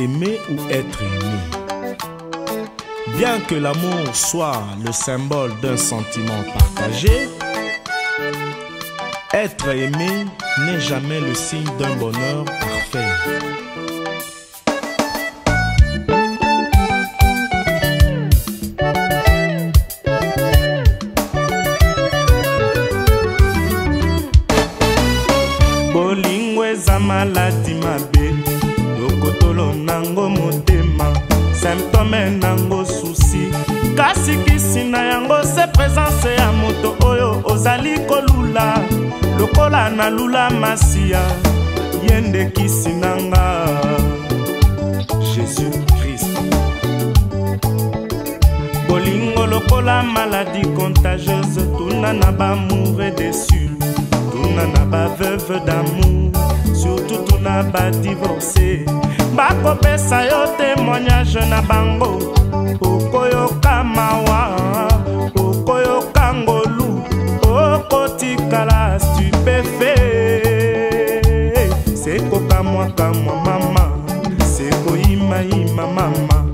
aimer ou être aimé. Bien que l'amour soit le symbole d'un sentiment partagé, être aimé n'est jamais le signe d'un bonheur parfait. nango susi kasi kisi na yango se présence ya moto oyo ozali kolula lokola nalula masiya ye nde kisi na nga jésus krist bolingo lokola maladi contagieuse tuna na bamour e desu tuna na baveuve d'amour na badivorce bakopesa yo témoignage na bango okoyoka mawa okoyoka ngolu okotikala stupefe sekokamwakamwa mama sekoyimayima mama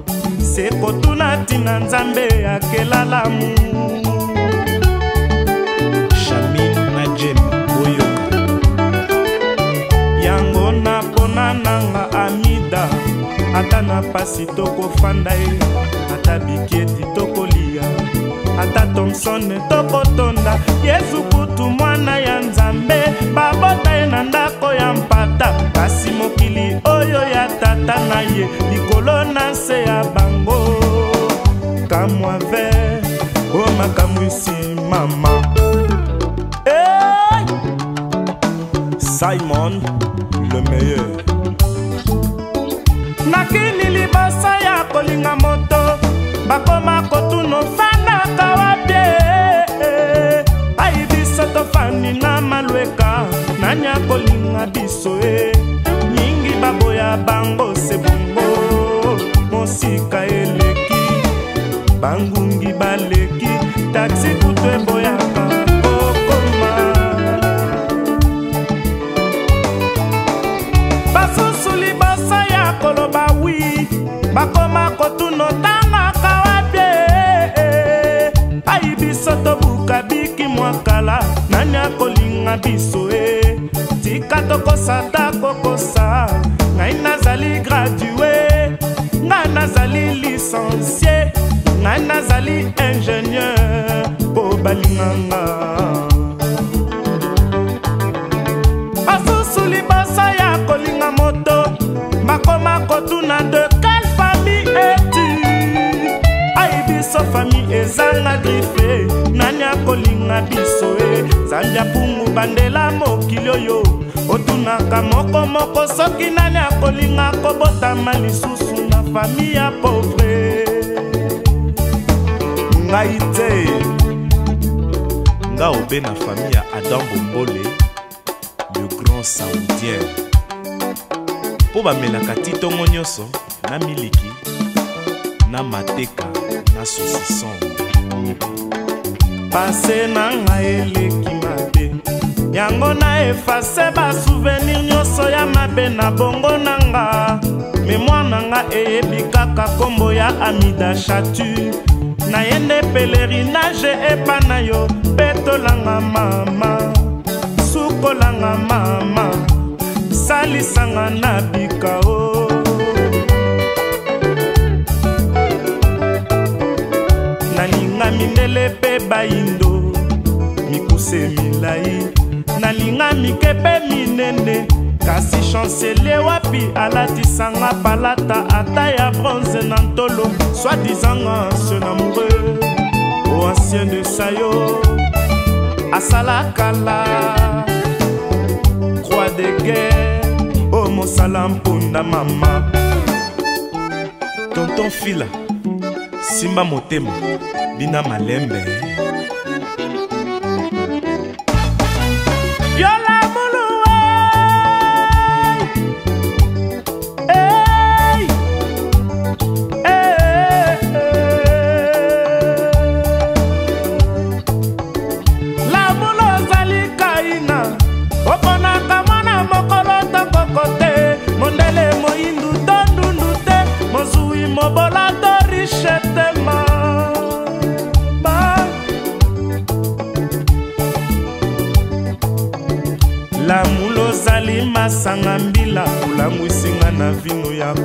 sekotuna ntina nzambe akelalamu mpasi tokofanda ye ata biketi tokolia ata thomson tokotonda yesu kutu mwana ya nzambe babota ye na ndako ya mpata kasi mokili oyo ya tata na ye likolo na se ya bango kamwa ver o oh makamwisi mama hey! simon le meilleur nakini liboso ya kolinga moto bakoma kotuna ofanaka wapie ai biso tofandi na malweka nani akolinga biso e mingi baboya bango sebongo mosika eleki bangungi bakotuna otangaka wapi ai biso tobuka biki mwa kala nani akolinga biso e tika tokosata kokosa ngai nazali gradue ngai nazali licencie ngai nazali ingénieur mpo balinganga basusu liboso ya ezanga drife nani akolinga biso e zali apungu bandela mokili oyo otunaka mokomoko soki nani akolinga kobotama lisusu na fami ya povre ngai te nga obe na fami ya adam bombole le grand saoudien mpo bamelaka ti ntongo nyonso na miliki na mateka na sosison pase na ngai eleki mabe yango na efase basouvenir nyonso ya mabe na bongo eh, eh, na nga memwire na nga eyebi kaka nkombo ya amida chatu nayende pelerinage epa eh, na yo betolanga mama sukolanga mama salisanga na bikao mindele mpe bayindo mikuse milai nalinga mike mpe minene kasi chanselie wapi alatisanga palata ata ya bronze na ntolo swadizanga se namoureux o ancien de sayo asalakala croix de guerre o oh, mosala mpunda mama tonton fila simba motema bina malembe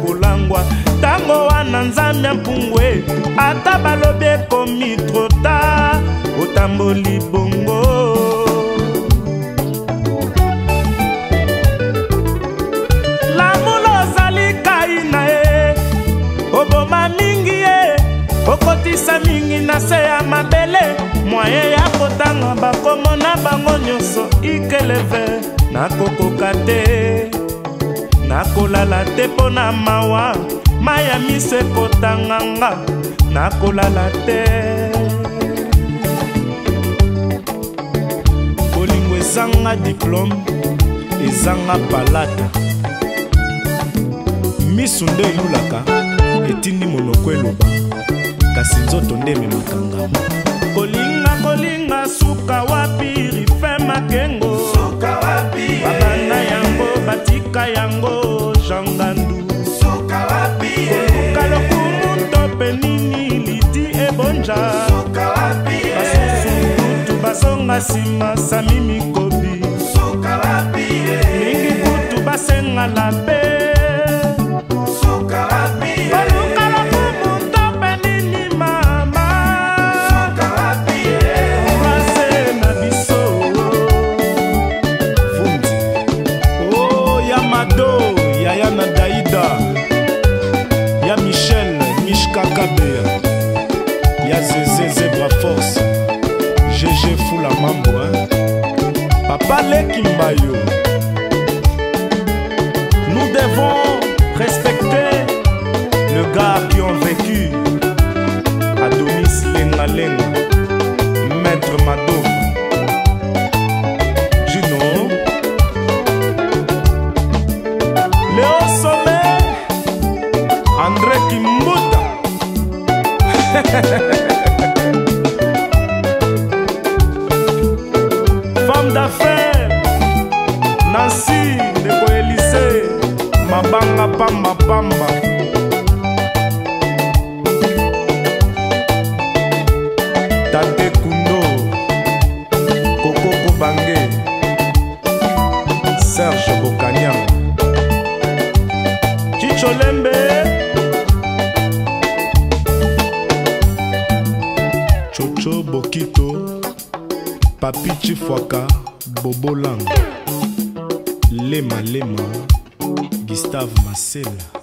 kolangwa ntango wana nzambe ya mpungwe ata balobi ekomi trota otamboli bongo lamulo ozali kai na ye oboma mingi ye okotisa mingi na se ya mabele mwaye ya kotanga bakomo na bango nyonso ikeleve nakokoka te nakolala te mpo na mawa mai ya miso ekotanganga nakolala te bolingo ezanga diplome ezanga palata misu nde eyulaka etindi monoko eloba kasi nzoto nde ememaka ngamo kolinga kolinga suka wapi rifemake yango jangandu suka wapi koluka lokumu tope nini lidi ebonja basusu kutu basonga nsima sami mikolo mado yaya na daida ya michel mishkakabea ya zeze zebra force gg fula mambo hein? papa lekimba yo nous devons respecter le gars qui ont vécu adonis lengalenga pamba pamba tate kundo koko kobange serge bokanya chicholembe chocho bokito papi chifwaka bobolang lemalema lema. Gustavo Macena.